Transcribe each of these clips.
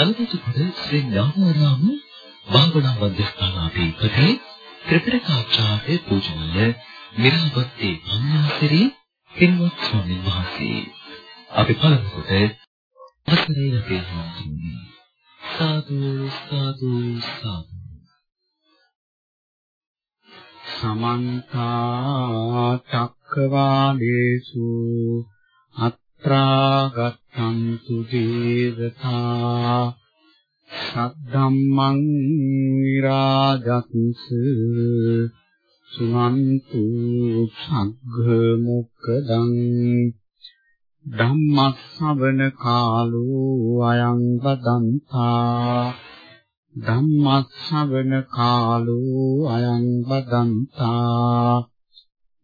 තනතුරුකොට ශ්‍රී ඥානාරාම භාවනා මධ්‍යස්ථානාධිපති ත්‍රිපිටකාචාර්ය පූජනීය මිරාවත්තේ පඤ්ඤාසිරි පින්වත් ස්වාමීන් වහන්සේ. අපි පළමු කොට අවසරයි අපේ හඳුන්වන්නේ සාදු සාදු සාදු. සමන්ත චක්කවාලේසු අත්‍රා ගත්තන්තු දේවතා සද්ධම්මං විරාජත්ස සුනන්තු සග්ග මොක්කදං ධම්මස්සවන කාලෝ අයං බදන්තා ධම්මස්සවන කාලෝ අයං බදන්තා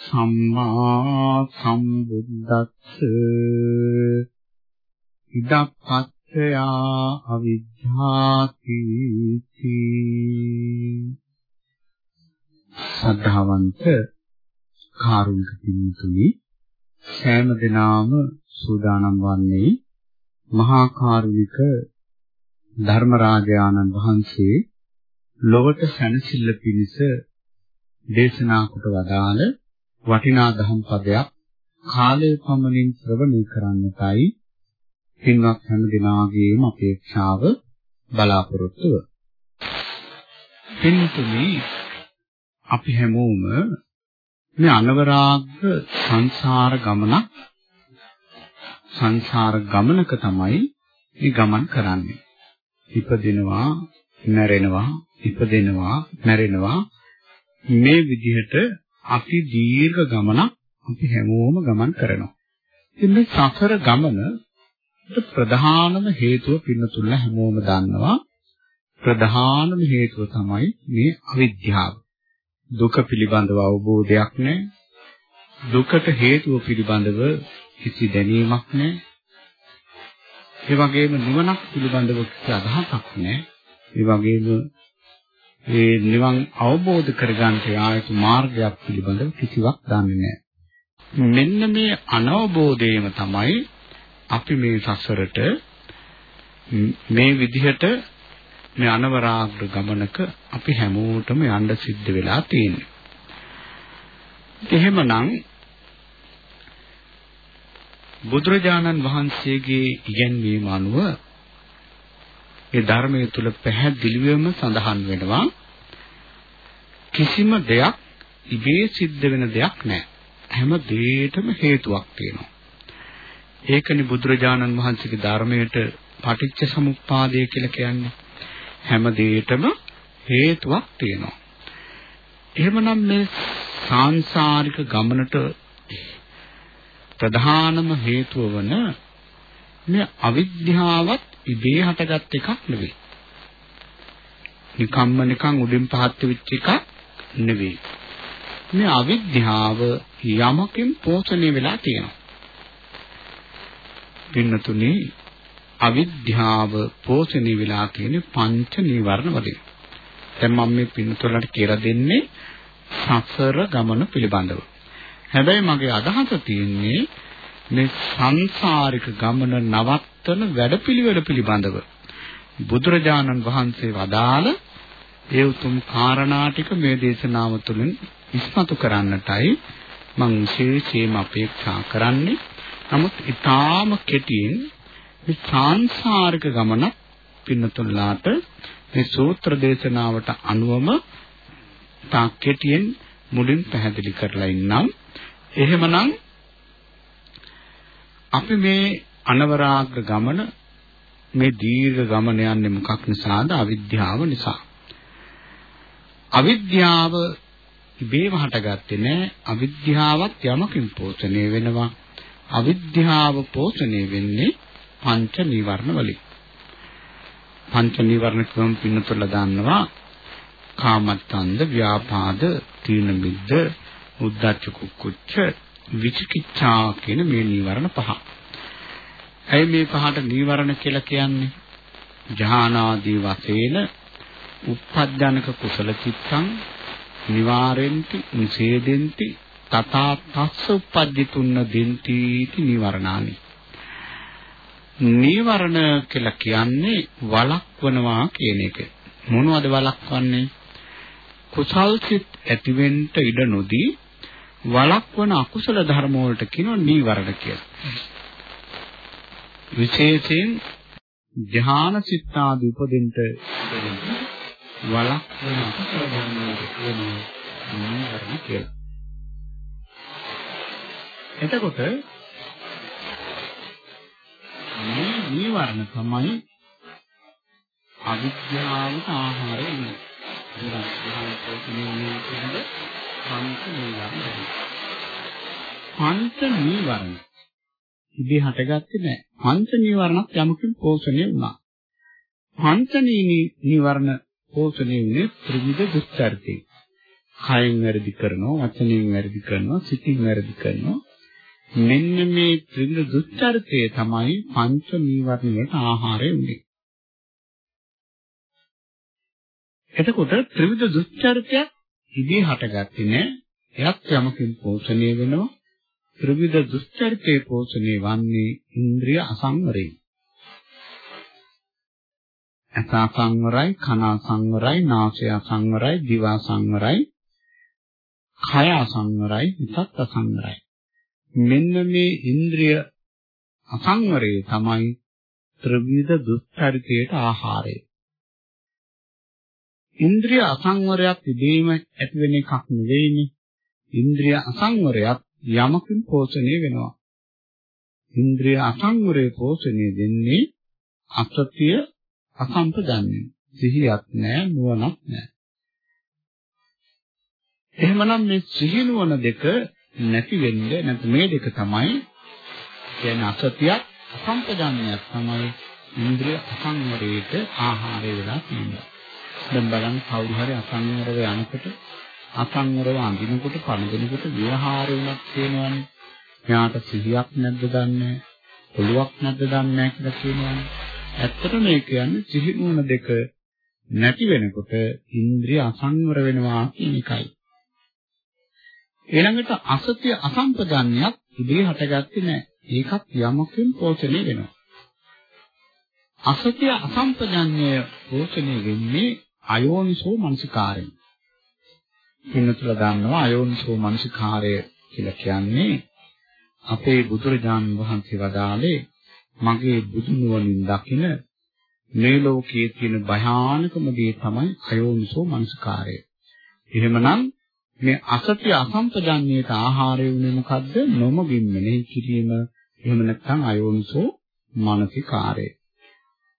සම්මා සම්බුද්දස්ස ඉදප්පත්ත්‍යා අවිජ්ජාති සද්ධාවන්ත කාරුණික පින්තුනි සෑම දිනාම සූදානම් වන්නේ මහා කාරුණික ධර්මරාජානන් වහන්සේ ලොවට සැනසෙල්ල පිණිස දේශනා කොට වදාළ වටිනා ධම් පදයක් කාලය පමණින් ශ්‍රවණය කරන්නටයි පින්වත් හැම දිනාගේම අපේක්ෂාව බලාපොරොත්තුව. පින්තුනි අපි හැමෝම මේ අනවරාග්‍ර සංසාර ගමනක් සංසාර ගමනක තමයි මේ ගමන් කරන්නේ. ඉපදිනවා, මැරෙනවා, ඉපදෙනවා, මැරෙනවා මේ විදිහට අති දීර්ඝ ගමනක් අපි හැමෝම ගමන් කරනවා. ඉතින් මේ සසර ගමන ප්‍රධානම හේතුව පින්නතුල්ල හැමෝම දන්නවා. ප්‍රධානම හේතුව තමයි මේ අවිද්‍යාව. දුක පිළිබඳව අවබෝධයක් නැහැ. දුකට හේතුව පිළිබඳව කිසි දැනීමක් නැහැ. ඒ වගේම නිවනක් පිළිබඳව කිසි අදහසක් නැහැ. ඒ වගේම ඒ නිවන් අවබෝධ කරගන්න යායුතු මාර්ගයක් පිළිබඳව කිසිවක් දන්නේ නැහැ. මෙන්න මේ අනවබෝධයම තමයි අපි මේ සසරට මේ විදිහට මේ අනවරාග්‍ර ගමනක අපි හැමෝටම යන්න සිද්ධ වෙලා තියෙන්නේ. එහෙමනම් බුදුරජාණන් වහන්සේගේ ඉගැන්වීම අනුව ඒ ධර්මයේ තුල පැහැදිලිවම සඳහන් වෙනවා කිසිම දෙයක් ඉබේ සිද්ධ වෙන දෙයක් නැහැ. හැම දෙයකටම හේතුවක් තියෙනවා. ඒකනේ බුදුරජාණන් වහන්සේගේ ධර්මයට පටිච්ච සමුප්පාදය කියලා කියන්නේ. හැම දෙයකටම හේතුවක් තියෙනවා. එහෙමනම් මේ සාංශාරික ගමනට ප්‍රධානම හේතුව වන මේ අවිද්‍යාවත් ඉබේ හටගත් එකක් නෙවෙයි. නිකම්ම නිකන් උඩින් පහත් වෙච්ච එකක් නෙවෙයි. මේ අවිද්‍යාව යමකින් පෝෂණය වෙලා තියෙනවා. පින්නතුනේ අවිද්‍යාව පෝෂණය වෙලා තියෙන පංච නීවරණ වලින්. දැන් මම මේ පින්නතුලට කියලා දෙන්නේ සසර ගමන පිළිබඳව. හැබැයි මගේ අදහස තියෙන්නේ මේ සංසාරික ගමන නවත්තන වැඩපිළිවෙල පිළිබඳව බුදුරජාණන් වහන්සේ වදාළ ඒ උතුම් කාරණා ටික මේ දේශනාව තුළින් ඉස්මතු කරන්නටයි මම විශේෂයෙන්ම අපේක්ෂා කරන්නේ. නමුත් ඊටාම කෙටියෙන් මේ සංසාරික ගමන පින්නතුල්ලාට මේ සූත්‍ර දේශනාවට අනුවම තා කෙටියෙන් මුලින් පැහැදිලි කරලා ඉන්නම්. එහෙමනම් අපි මේ අනවරාග්‍ර ගමන මේ දීර්ඝ ගමන යන්නේ මොකක් නිසාද? අවිද්‍යාව නිසා. අවිද්‍යාව ඉබේම හටගත්තේ නෑ. අවිද්‍යාවත් යමකින් පෝෂණය වෙනවා. අවිද්‍යාව පෝෂණය වෙන්නේ පංච නීවරණ වලින්. පංච නීවරණ කියවම් පින්නතුල දන්නවා කාමත්තන්ද ව්‍යාපාද තීන මිද්ද උද්ධච්ච කුක්කුච්ච විචිකිච්ඡා කියන මේ නීවරණ පහ. ඇයි මේ පහට නීවරණ කියලා කියන්නේ? ජහනාදී වශයෙන් උප්පජ්ජනක කුසල චිත්තං නිවාරෙන්ති නිසේදෙන්ති තථා තස්ස උප්පජ්ජිතුන්න දෙන්ති इति නීවරණානි. නීවරණ කියලා කියන්නේ වළක්වනවා කියන එක. මොනවද වළක්වන්නේ? කුසල් සිත් ඇතිවෙන්න ඉඩ නොදී වළක්වන අකුසල ධර්ම වලට කියනවා නීවරණ කියලා. විශේෂයෙන් ධ්‍යාන සිත් ආදී උපදින්න වළක්වන අකුසල ධර්ම වලට කියනවා නීවරණ කියලා. එතකොට මේ නීවරණ තමයි අවිද්‍යාවට ආහාරය වෙන්නේ. පංච නීවරණ ඉබේ හටගත්තේ නැහැ. පංච නීවරණක් යමකින් පෝෂණය වුණා. පංච නීවරණ පෝෂණය වුණේ ත්‍රිවිධ දුස්චරිතේ. කයෙන් වැරදි කරනවා, වචනයෙන් වැරදි කරනවා, සිතින් වැරදි කරනවා. මෙන්න මේ ත්‍රිවිධ දුස්චරිතය තමයි පංච නීවරණ වලට ආහාරය වෙන්නේ. එතකොට ත්‍රිවිධ දුස්චරිතයක් ඉදී හටගත්තේ නෑ. එයත් යමකින් පෝෂණය වෙනවා. ත්‍රිවිධ දුස්චරිතේ පෝෂණය වන්නේ ඉන්ද්‍රිය අසංවරයෙන්. ඇස සංවරයි, කන සංවරයි, නාසය සංවරයි, දිව සංවරයි, කය සංවරයි, හිතත් අසංවරයි. මෙන්න මේ ඉන්ද්‍රිය අසංවරයේ තමයි ත්‍රිවිධ දුස්චරිතයට ආහාරය. ඉන්ද්‍රිය අසංවරයක් ඉදීම ඇති වෙන එකක් නෙවෙයිනේ. ඉන්ද්‍රිය අසංවරයක් යමකින් පෝෂණය වෙනවා. ඉන්ද්‍රිය අසංවරයේ පෝෂණය දෙන්නේ අසතිය අසම්පදන්නේ. සිහියක් නැහැ, නුවණක් නැහැ. එහෙමනම් මේ සිහි නුවණ දෙක නැති වෙන්නේ නැත්නම් මේ දෙක තමයි කියන්නේ අසතියක් අසම්පදන්නයක් තමයි ඉන්ද්‍රිය අසංවරයට ආහාරය වෙලා තියෙන්නේ. දැන් බලන්න කවුරු හරි අසංවරව යනකොට අසංවරව අඳිනකොට පණදෙනකොට විහාරය වුණත් කියනවනේ. මෙයාට සිහියක් නැද්ද දන්නේ ඔළුවක් නැද්ද දන්නේ කියලා කියනවනේ. ඇත්තට මේ කියන්නේ සිහි නුවණ දෙක නැති වෙනකොට ඉන්ද්‍රිය අසංවර වෙනවා කියන එකයි. ඊළඟට අසත්‍ය අසම්පදන්නයක් ඉදිරිය හටගත්තේ නැහැ. ඒකත් යමකින් පෝෂණය වෙනවා. අසත්‍ය අසම්පදන්නය පෝෂණය වෙන්නේ අයෝනිසෝ මනසිකාරයෙන්. පින්නතුල දන්නවා අයෝනිසෝ මනසිකාරය කියලා කියන්නේ අපේ බුදුරජාණන් වහන්සේ වදාළේ මගේ බුදු නුවණින් දකින මේ ලෝකයේ තියෙන භයානකම දේ තමයි අයෝනිසෝ මනසිකාරය. එහෙමනම් මේ අසත්‍ය අසම්පජඤ්ඤයට ආහාරය වුණේ මොකද්ද? නොමගින් මෙනෙහි කිරීම. එහෙම නැත්නම් අයෝනිසෝ මානසිකාරය.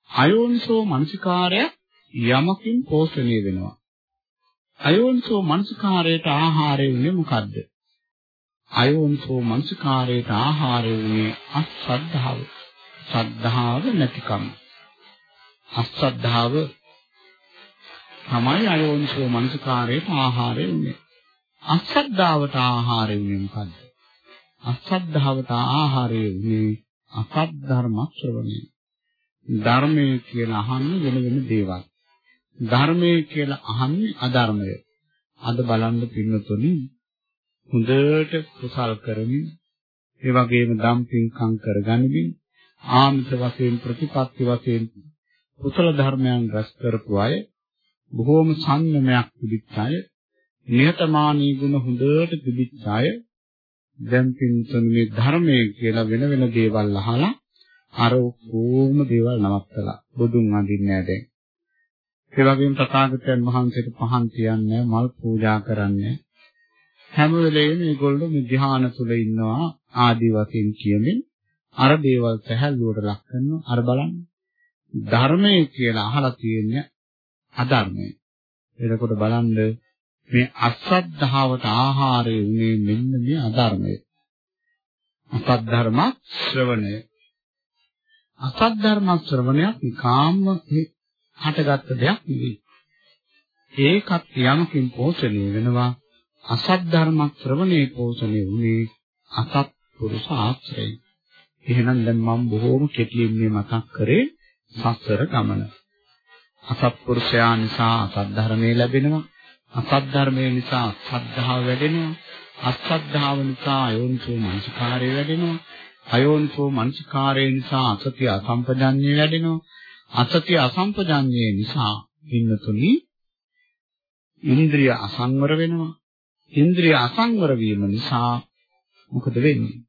අයෝනිසෝ මානසිකාරය යමකින් පෝෂණය වෙනවා. අයෝනිසෝ මානසිකාරයට ආහාරය වුණේ මොකද්ද? අයෝනිසෝ මානසිකාරයට ආහාරය වුණේ අසද්ධාව. සද්ධාව නැතිකම. අසද්ධාව තමයි අයෝනිසෝ මානසිකාරයට ආහාරය වුණේ. අසද්ධාවට ආහාරය වුණේ මොකද්ද? අසද්ධාවට ආහාරය වුණේ අසත් ධර්ම ශ්‍රවණය. ධර්මයේ කියලා අහන්නේ වෙන වෙන දේවල්. ධර්මයේ කියලා අහන්නේ අධර්මය. අද බලන්න පින්නතුනි හොඳට කුසල් කරමින් ඒ වගේම දම් පින්කම් කරගනිමින් ආමිත වශයෙන් ප්‍රතිපත්ති වශයෙන් කුසල ධර්මයන් රැස් කරපු අය බොහෝම සංයමයක් පිළිච්ච අය නිහතමානී ගුණ හොඳට තිබිච්ච අය දැන් පින්තුන් මේ ධර්මයේ කියලා වෙන වෙන දේවල් අහලා අර ඕම දේවල් නවත්තලා බුදුන් වඳින්නේ නැහැ දැන්. ඒ වගේම තථාගතයන් වහන්සේට පහන් තියන්නේ මල් පූජා කරන්නේ හැම වෙලෙම මේගොල්ලෝ මේ ධ්‍යාන තුල ඉන්නවා ආදි වශයෙන් කියමින් අර දේවල් සැහැල්ලුවට ලක් කරනවා අර බලන්න ධර්මයේ කියලා අහලා තියෙන්නේ අධර්මය. එතකොට බලන්න මේ අසද්ධාවට ආහාරය උනේ මෙන්න මේ අධර්මය. අසද්ධර්ම ශ්‍රවණය. අසද්ධර්ම ශ්‍රවණයක් නිකාම්ම හටගත්ත දෙයක් නෙවෙයි. ඒකත් යමකින් පෝෂණය වෙනවා අසත් ධර්ම ශ්‍රවණේ පෝෂණය වුණේ අසත් පුරුෂ ආශ්‍රයෙන්. එහෙනම් දැන් මම බොහෝම කෙටියෙන් මේ මතක් කරේ සසර ගමන. අසත්පුරුෂයා නිසා අසත් ධර්මයේ ලැබෙනවා. අසත් ධර්මයේ නිසා අසද්ධාව වැඩෙනවා. අසද්ධාව නිසා අයෝනිසෝ මනසිකාරය වැඩෙනවා. අයෝනිසෝ මනසිකාරය නිසා අසතිය අසම්පජඤ්ඤය වැඩෙනවා. අසතිය අසම්පජඤ්ඤය නිසා ඉන්නතුනි ඉන්ද්‍රිය අසංවර වෙනවා. ඉන්ද්‍රිය අසංවර වීම නිසා මොකද වෙන්නේ?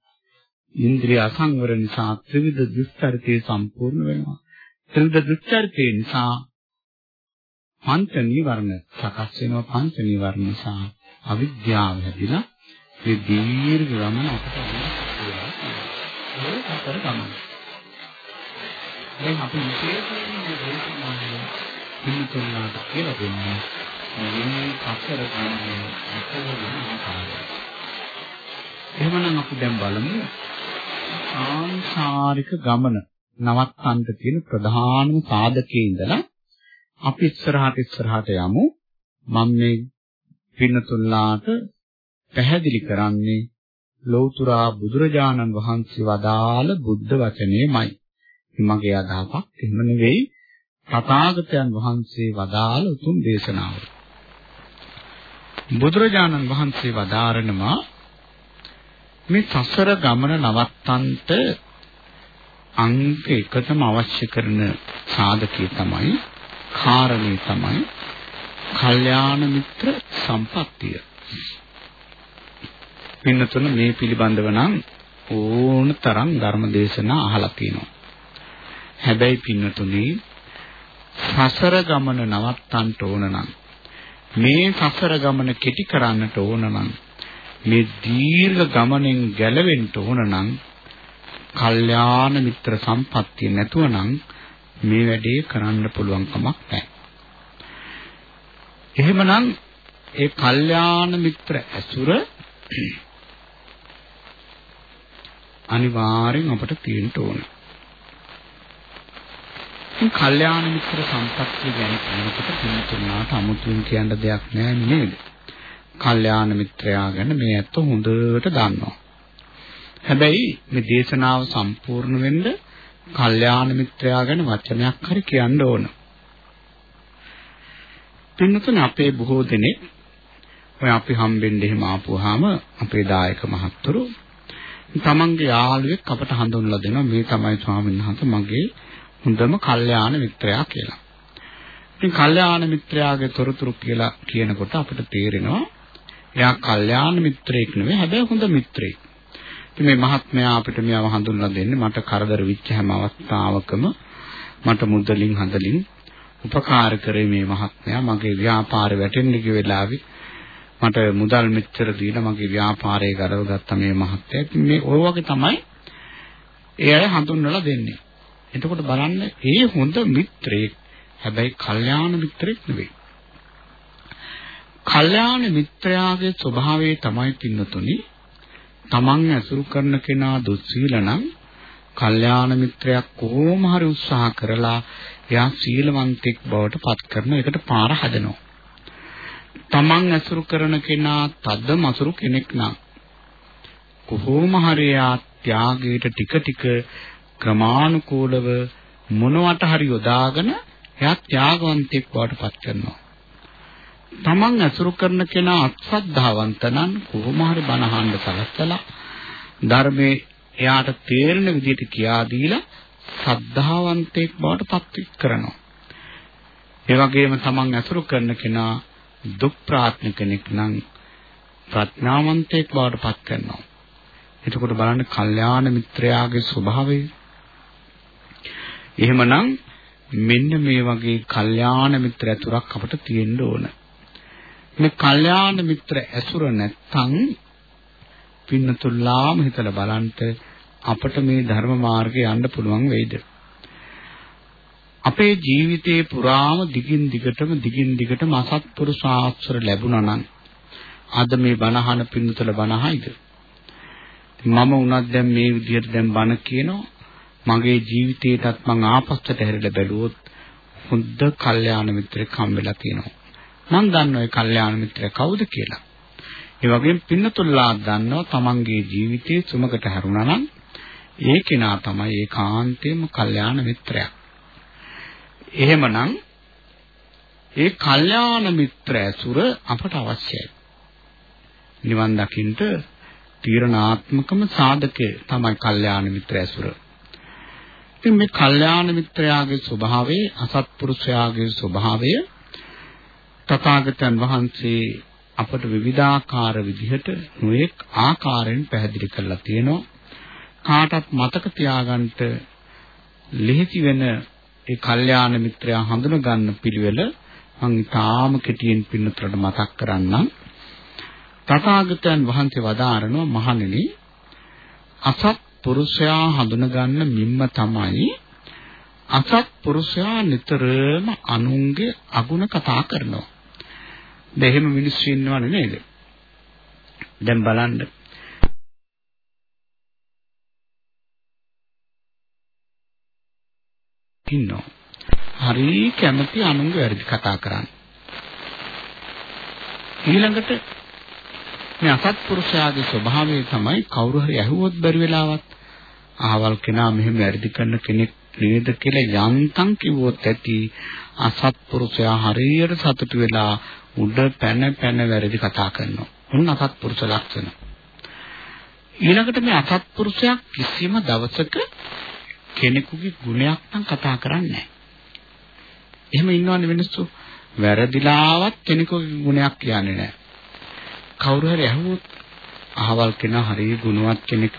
ඉන්ද්‍රිය අසංවර නිසා ත්‍රිවිධ දුස්චරිතය සම්පූර්ණ වෙනවා. ත්‍රිවිධ දුස්චරිතය නිසා පංච නීවරණ සකස් වෙනවා. පංච නීවරණ නිසා අවිද්‍යාව හැදිලා මේ දීර්ඝ ගමන අපට ඒ හතර ගමන. දැන් අපි විශේෂයෙන් මේ දේශනාවේ පිළිතුරුනාට කියලා දෙන්නේ මේ අක්ෂර ගානේ අක්ෂර ආකාරය. එහෙමනම් අපි දැන් බලමු ආංශාරික ගමන නවත්තන්න තියෙන ප්‍රධානම සාධකයේ ඉඳලා අපි ඉස්සරහට ඉස්සරහට යමු. මම මේ පින්නතුල්ලාට පැහැදිලි කරන්නේ ලෞතුරා බුදුරජාණන් වහන්සේ වදාළ බුද්ධ වචනේමයි. මගේ අදහසක් එහෙම නෙවෙයි. තථාගතයන් වහන්සේ වදාළ උතුම් දේශනාව. බුදුරජාණන් වහන්සේ වදාරනවා මේ සසර ගමන නවත්තන්ට අංක එකටම අවශ්‍ය කරන සාධකය තමයි කාරණේ තමයි කල්යාණ මිත්‍ර සම්පත්තිය. පින්නතුන මේ පිළිබඳව නම් ඕන තරම් ධර්ම දේශනා අහලා තියෙනවා. හැබැයි පින්නතුනි සසර ගමන නවත්තන්න ඕන නම් මේ සසර ගමන කෙටි කරන්නට ඕන නම් මේ දීර්ඝ ගමනෙන් ගැලවෙන්න ඕන නම් කල්යාණ මිත්‍ර සම්පත්තිය නැතුව නම් මේ වැඩේ කරන්න පුළුවන් කමක් නැහැ. එහෙමනම් ඒ කල්යාණ මිත්‍ර ඇසුර අනිවාර්යෙන් අපට තියෙන්න ඕනේ. මේ කල්යාණ මිත්‍ර සම්පත්තිය ගැන කියනකොට පින්තුනාට අමුතුවෙන් කියන්න දෙයක් නෑ නේද? කල්යාණ මිත්‍රයා ගැන මේ ඇත්ත හොඳට දන්නවා. හැබැයි මේ දේශනාව සම්පූර්ණ වෙන්න කල්යාණ මිත්‍රයා ගැන වචනයක් හරි කියන්න ඕන. පින්තුනේ අපේ බොහෝ දෙනෙක් ඔය අපි හම්බෙන්න එහෙම ආපුවාම අපේ දායක මහත්තුරු තමන්ගේ යාළුවෙක් අපට හඳුන්වලා දෙනවා මේ තමයි ස්වාමීන් වහන්සේ මගේ හොඳම කල්යාණ මිත්‍රයා කියලා. ඉතින් කල්යාණ මිත්‍රයාගේ තොරතුරු කියලා කියනකොට අපිට තේරෙනවා එයා කල්යාණ මිත්‍රයෙක් නෙවෙයි හැබැයි හොඳ මිත්‍රයෙක්. ඉතින් මේ මහත්මයා අපිට මෙයාව හඳුන්වලා දෙන්නේ මට කරදර වෙච්ච හැම අවස්ථාවකම මට මුදලින් හදලින් උපකාර කරේ මේ මහත්මයා මගේ ව්‍යාපාරේ වැටෙන්න ගිය වෙලාවේ මට මුදල් මෙච්චර දීලා මගේ ව්‍යාපාරය ගලවගත්ත මේ මහත්තයා. ඉතින් මේ ඔය වගේ තමයි ඒ අය හඳුන්වලා දෙන්නේ. එතකොට බලන්න ඒ හොඳ මිත්‍රයෙක් හැබැයි කල්යාණ මිත්‍රෙක් නෙවෙයි. කල්යාණ මිත්‍රයාගේ ස්වභාවය තමයි පින්නතුනි තමන් ඇසුරු කරන කෙනා දුස්සීල නම් කල්යාණ මිත්‍රයක් කොහොම හරි උත්සාහ කරලා එයා සීලවන්තෙක් බවට පත් කරන එකට පාර හදනවා. තමන් ඇසුරු කරන කෙනා තද මසුරු කෙනෙක් නම් කොහොම හරි එයා ත්‍යාගයට ටික ටික ක්‍රමානුකූලව මොනවට හරි යොදාගෙන එයා ත්‍යාගවන්තෙක් බවට පත් කරනවා. තමන් අසුරු කරන කෙනා අත්සද්ධාවන්ත නම් කොහොම හරි බණ අහන්න සලස්සලා ධර්මයේ එයාට තේරෙන විදිහට කියා දීලා සද්ධාවන්තෙක් බවට පත් කරනවා. ඒ වගේම තමන් අසුරු කරන කෙනා දුක් ප්‍රාත්ම කෙනෙක් නම් ප්‍රඥාවන්තයෙක් බවට පත් කරනවා. එතකොට බලන්න කල්යාණ මිත්‍රයාගේ ස්වභාවය එහෙමනම් මෙන්න මේ වගේ කල්යාණ මිත්‍ර ඇතුරක් අපට තියෙන්න ඕන. මේ කල්යාණ මිත්‍ර ඇසුර නැත්තම් පින්නතුල්ලාම හිතලා බලන්න අපට මේ ධර්ම මාර්ගේ යන්න පුළුවන් වෙයිද? අපේ ජීවිතේ පුරාම දිගින් දිගටම දිගින් දිගටම අසත්පුරුෂ ආශ්‍රය ලැබුණා නම් අද මේ බණහන පින්නතුල බණහයිද? මම උනත් දැන් මේ විදිහට දැන් බණ කියනවා මගේ ජීවිතේටත් මං ආපස්සට හැරිලා බැලුවොත් හොඳ කල්යාණ මිත්‍රෙක් හම්බෙලා තියෙනවා. මම දන්නවා ඒ කල්යාණ මිත්‍රය කවුද කියලා. ඒ වගේම පින්නතුල්ලා දන්නවා තමන්ගේ ජීවිතයේ සුමකට හැරුණා නම් ඒ කෙනා තමයි ඒකාන්තයෙන්ම කල්යාණ මිත්‍රයා. එහෙමනම් ඒ කල්යාණ මිත්‍ර ඇසුර අපට අවශ්‍යයි. නිවන් දකින්න තීරණාත්මකම සාධකය තමයි කල්යාණ මිත්‍ර ඇසුර. ඉතින් මේ කල්යාණ මිත්‍රයාගේ ස්වභාවය අසත්පුරුෂයාගේ ස්වභාවය තථාගතයන් වහන්සේ අපට විවිධාකාර විදිහට නොඑක් ආකාරයෙන් පැහැදිලි කරලා තියෙනවා. කාටත් මතක තියාගන්න ලිහිති වෙන ඒ කල්යාණ මිත්‍රයා හඳුන ගන්න පිළිවෙල මම ඊටාම කෙටියෙන් පින්නතරට මතක් කරන්නම්. තථාගතයන් වහන්සේ වදාරනවා මහණෙනි අසත් පුරුෂයා හඳුනගන්න මිම්ම තමයි අසත් පුරුෂයා නිතරම අනුන්ගේ අගුණ කතා කරනවා. දැන් එහෙම මිනිස්සු ඉන්නවනේ නේද? දැන් බලන්න ඉන්නවා. හරි කැමති අනුන්ගේ වැරදි කතා කරන්න. ඊළඟට මේ අසත්පුරුෂයාගේ ස්වභාවය තමයි කවුරු හරි ඇහුවොත් බැරි වෙලාවත් අහවල් කෙනා මෙහෙම වැරදි කරන කෙනෙක් නේද කියලා යන්තම් කිව්වොත් ඇති අසත්පුරුෂයා හරියට සතුටු වෙලා උඩ පැන පැන වැරදි කතා කරනවා. උන් අසත්පුරුෂ ලක්ෂණ. ඊළඟට මේ අසත්පුරුෂයා කිසිම දවසක කෙනෙකුගේ ගුණයක් නම් කතා කරන්නේ නැහැ. එහෙම ඉන්නවනේ මිනිස්සු වැරදිලාවත් කෙනෙකුගේ ගුණයක් කියන්නේ නැහැ. කවුරු හරි අහුවොත් අහවල් කෙනා හරිය ගුණවත් කෙනෙක්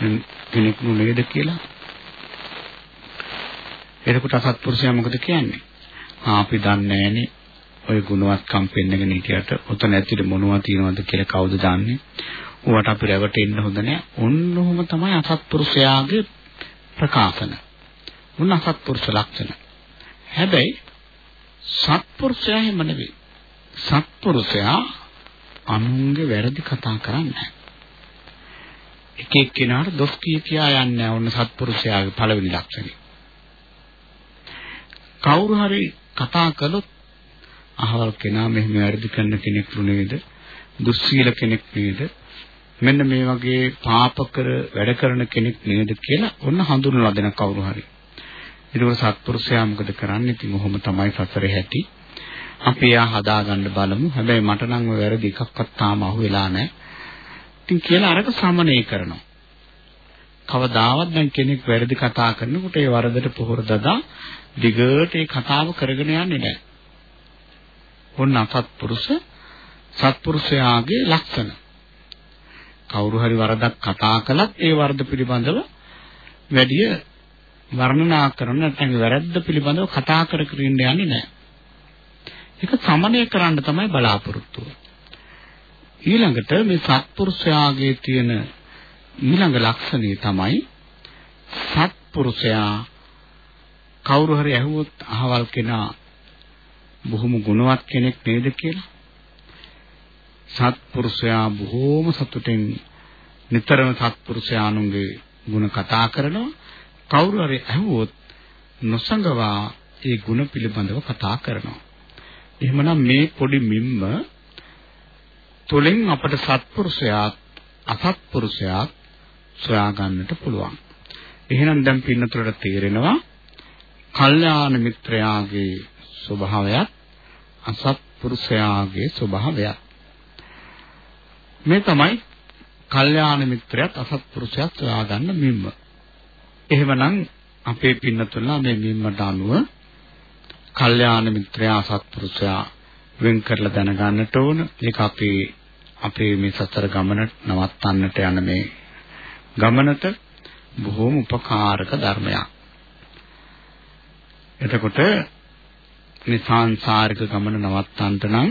කෙනෙක් නේද කියලා. එතකොට අසත්පුරුෂයා මොකද කියන්නේ? ආ අපි දන්නේ නැහනේ ඔය ගුණවත්කම් පෙන්නගෙන හිටියට ඔතන ඇතුලේ මොනවද තියෙනවද කියලා කවුද දන්නේ? ඌට අපි රැවටෙන්න හොඳ නැහැ. ඔන්න ඔහොම තමයි අසත්පුරුෂයාගේ ප්‍රකාශන. උන් අසත්පුරුෂ ලක්ෂණ. හැබැයි සත්පුරුෂයා එහෙම නෙවෙයි. සත්පුරුෂයා අනුන්ගේ වැරදි කතා කරන්නේ එක එක්කෙනාට දොස් කිය කියා යන්නේ නැහැ. ඔන්න සත්පුරුෂයාගේ පළවෙනි ලක්ෂණය. කවුරු හරි කතා කළොත් අහවල් කෙනා මෙහෙම වැරදි කරන කෙනෙක් නේද? දුස්සීල කෙනෙක් නේද? මෙන්න මේ වගේ පාපකර වැඩ කරන කෙනෙක් නේද කියලා ඔන්න හඳුන්වලා දෙන කවුරු හරි. ඒකවල සත්පුරුෂයා මොකද කරන්නේ? ඉතින් ඔහොම තමයි සතරේ හැටි. අපි එයා හදාගන්න බලමු. හැබැයි මට නම් ඔය වැරදි එකක්වත් තාම අහුවෙලා නැහැ. ඉතින් කියලා අරක සමනය කරනවා. කවදාවත් දැන් කෙනෙක් වැරදි කතා කරනකොට ඒ වරදට පොහොර දදා දිගට ඒ කතාව කරගෙන යන්නේ නැහැ. ඔන්න අසත්පුරුෂ සත්පුරුෂයාගේ ලක්ෂණ. කවුරු හරි වරදක් කතා කළත් ඒ වරද පිළිබඳව වැඩි වර්ණනා කරන නැත්නම් වැරද්ද පිළිබඳව කතා කර කර ඉන්න යන්නේ නැහැ. ඒක සමනය කරන්න තමයි බලාපොරොත්තු ඊළඟට මේ සත්පුරුෂයාගේ තියෙන ඊළඟ ලක්ෂණය තමයි සත්පුරුෂයා කවුරු හරි ඇහුවොත් අහවල් කෙනා බොහොම ගුණවත් කෙනෙක් නේද කියලා සත්පුරුෂයා බොහොම සතුටින් නිතරම සත්පුරුෂයාණන්ගේ ගුණ කතා කරනවා කවුරු හරි ඇහුවොත් නොසඟවා ඒ ಗುಣ පිළිබඳව කතා කරනවා. එහෙමනම් මේ පොඩි මිම්ම තුලින් අපට සත්පුරුෂයාත් අසත්පුරුෂයාත් සොයා ගන්නට පුළුවන්. එහෙනම් දැන් පින්නතුලට තේරෙනවා කල්යාණ මිත්‍රයාගේ ස්වභාවයත් අසත්පුරුෂයාගේ ස්වභාවයත්. මේ තමයි කල්යාණ මිත්‍රයාත් අසත්පුරුෂයාත් සොයා ගන්න මිම්ම. එහෙමනම් අපේ පින්නතුලා මේ මිම්මට අනුව කල්යාණ මිත්‍රයා සත්පුරුෂයා වෙන් කරලා දැනගන්නට ඕන. ඒක අපේ අපේ මේ සතර ගමන නවත්තන්නට යන මේ ගමනට බොහෝම උපකාරක ධර්මයක්. එතකොට මේ සාංශාරික ගමන නවත්තන්නට නම්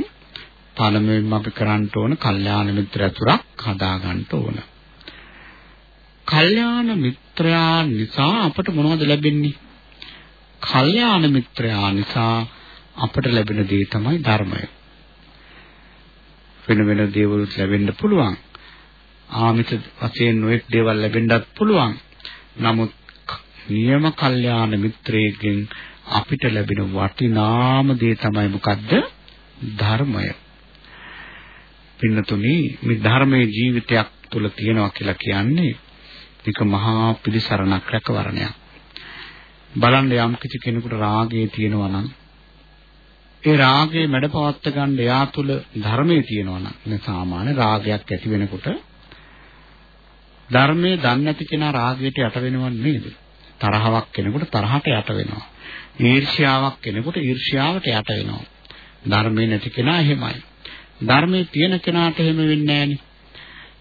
පළමුවෙන්ම අපි කරන්න ඕන කල්යාණ මිත්‍ර ඇතුරක් හදා ගන්න ඕන. කල්යාණ මිත්‍රයා නිසා අපට මොනවද ලැබෙන්නේ? කල්යාණ මිත්‍රයා නිසා අපට ලැබෙන දේ තමයි ධර්මය. වෙන වෙන දේවල් ලැබෙන්න පුළුවන්. ආමිත වශයෙන් නොඑක් දේවල් ලැබෙන්නත් පුළුවන්. නමුත් නියම කල්යාණ මිත්‍රයෙක්ගෙන් අපිට ලැබෙන වටිනාම දේ තමයි මොකද්ද? ධර්මය. පින්නතුනි මේ ධර්මයේ ජීවිතයක් තුළ තියෙනවා කියලා කියන්නේ ඒක මහා පිළිසරණක් රැකවරණයක්. බලන්න යම් කිසි කෙනෙකුට රාගය තියෙනවා නම් ඒ රාගය මැඩපවත්ත ගන්න එයා තුළ ධර්මයේ තියෙනවා නම් මේ සාමාන්‍ය රාගයක් ඇති වෙනකොට ධර්මයේ දන්නේ නැති කෙනා රාගයට යට වෙනව නේද? තරහවක් කෙනෙකුට තරහට යට වෙනවා. ඊර්ෂ්‍යාවක් කෙනෙකුට ඊර්ෂ්‍යාවට යට වෙනවා. ධර්මයේ නැති කෙනා එහෙමයි. ධර්මයේ තියෙන කෙනාට එහෙම වෙන්නේ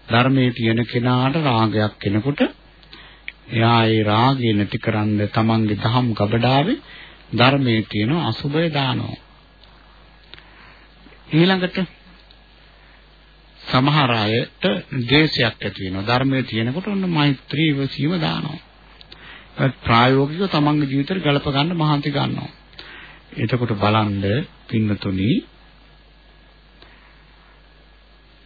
ධර්මයේ තියෙන කෙනාට රාගයක් කෙනෙකුට එයා ඒ රාගය නැති කරන්න තමන්ගේ දහම් ගබඩාවේ ධර්මයේ තියෙන අසුබය දානවා. ඊළඟට සමහර අයට ද්වේෂයක් ඇති වෙනවා. ධර්මයේ තියෙනකොට ඔන්න මෛත්‍රී ඉවසීම දානවා. ඒත් ප්‍රායෝගිකව තමන්ගේ ජීවිතේට ගලප ගන්න මහන්සි ගන්නවා. එතකොට බලන්න පින්නතුනි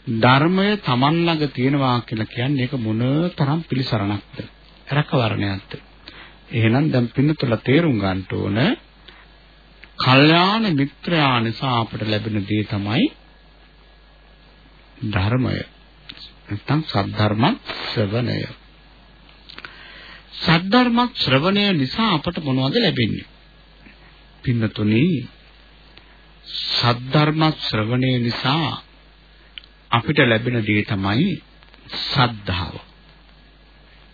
ධර්මය තමන් ළඟ තියෙනවා කියලා කියන්නේ ඒක මොන තරම් පිළිසරණක්ද? රැකවරණයක්ද? එහෙනම් දැන් පින්නතුල තේරුම් ගන්න ඕන කල්යාණ මිත්‍රයා නිසා අපට ලැබෙන දේ තමයි ධර්මය. නැත්නම් සද්ධර්ම ශ්‍රවණය. සද්ධර්ම ශ්‍රවණය නිසා අපට මොනවද ලැබෙන්නේ? පින්නතුනි සද්ධර්ම ශ්‍රවණය නිසා අපිට ලැබෙන දේ තමයි සද්ධාව.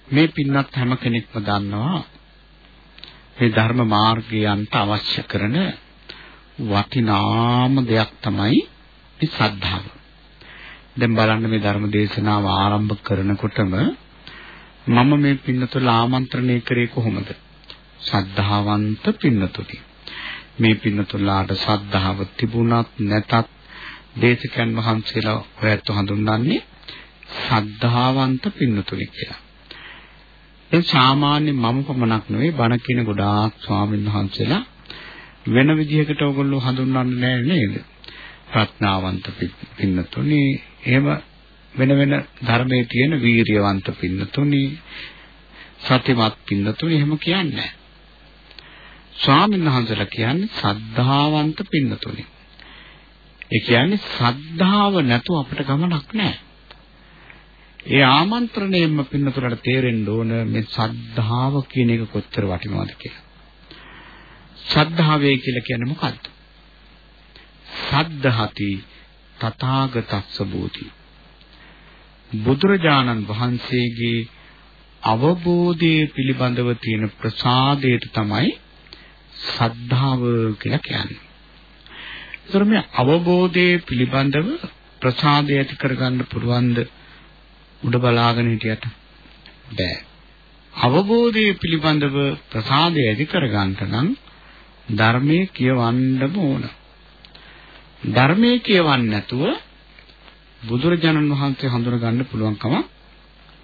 මේ පින්වත් හැම කෙනෙක්ම දන්නවා මේ ධර්ම මාර්ගයන්ට අවශ්‍ය කරන වටිනාම දෙයක් තමයි මේ සද්ධාව. දැන් බලන්න මේ ධර්ම දේශනාව ආරම්භ කරනකොටම මම මේ පින්නතුල ආමන්ත්‍රණය කරේ කොහොමද? ශ්‍රද්ධාවන්ත පින්නතුනි. මේ පින්නතුලාට ශ්‍රද්ධාව තිබුණත් නැතත් දේශකයන් වහන්සේලා ඔයත් හඳුන්වන්නේ ශ්‍රද්ධාවන්ත පින්නතුනි කියලා. ඒ සාමාන්‍ය මම පමණක් නෙවෙයි බණ කියන ගොඩාක් ස්වාමීන් වහන්සේලා වෙන විදිහකට ඕගොල්ලෝ හඳුන්වන්නේ නැහැ නේද? ප්‍රඥාවන්ත පින්නතුනි එහෙම වෙන වෙන ධර්මයේ තියෙන වීරියවන්ත පින්නතුනි සත්‍යමත් පින්නතුනි එහෙම කියන්නේ ස්වාමීන් වහන්සේලා කියන්නේ සද්ධාවන්ත පින්නතුනි. ඒ කියන්නේ සද්ධාව නැතුව අපිට ගමනක් නැහැ. ඒ ආමන්ත්‍රණයෙන්ම පින්නතුලට තේරෙන්න ඕන මේ සද්ධාව කියන එක කොච්චර වටිනවද කියලා. සද්ධාවේ කියලා කියන්නේ මොකක්ද? සද්ධහති තථාගතස්ස බෝධි. බුදුරජාණන් වහන්සේගේ අවබෝධයේ පිළිබඳව තියෙන ප්‍රසාදයට තමයි සද්ධාව කියලා කියන්නේ. ඒතර මේ අවබෝධයේ පිළිබඳව ප්‍රසාදය ඇති කරගන්න පුළුවන්ද උඩ බලාගෙන හිටියට බෑ. අවබෝධයේ පිළිබඳව ප්‍රසාදය ඇති කරගන්න නම් ධර්මයේ කියවන්නම ඕන. ධර්මයේ කියවන්නේ නැතුව බුදුරජාණන් වහන්සේ හඳුනගන්න පුළුවන් කම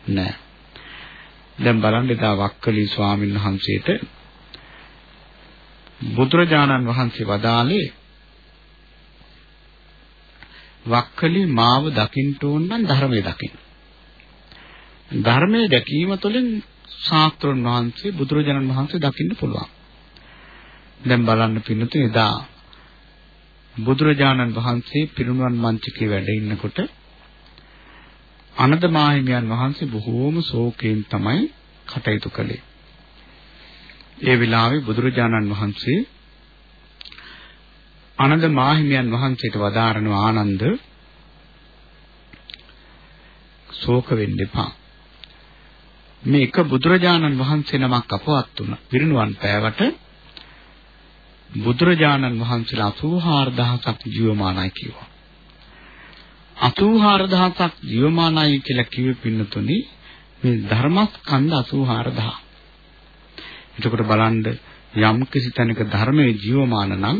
නැහැ. දැන් බලන්න එදා වක්කලි ස්වාමීන් වහන්සේට බුදුරජාණන් වහන්සේ වදාළේ වක්කලි මාව දකින්න ඕන නම් ධර්මයේ දකින්න. ධර්මයේ දැකීම තුළින් ශාස්ත්‍රඥ වහන්සේ බුදුරජාණන් වහන්සේ දකින්න පුළුවන්. දැන් බලන්න පින්නතුනේ එදා බුදුරජාණන් වහන්සේ පිරිනුවන් මංචකේ වැඩ ඉන්නකොට අනද මාහිමියන් වහන්සේ බොහෝම ශෝකයෙන් තමයි කටයුතු කළේ. ඒ වෙලාවේ බුදුරජාණන් වහන්සේ අනද මාහිමියන් වහන්සේට වදාරන ආනන්ද ශෝක වෙන්න එපා. මේ එක බුදුරජාණන් වහන්සේ නමක් අපවත් වුණා. පිරිනුවන් පෑවට බුදුරජාණන් වහන්සේලා 84000ක් ජීවමානයි කිව්වා. 84000ක් ජීවමානයි කියලා කිව්වෙ පින්නතුනි මේ ධර්මස්කන්ධ 84000. එතකොට බලන්න යම් කිසි තැනක ධර්මයේ ජීවමාන නම්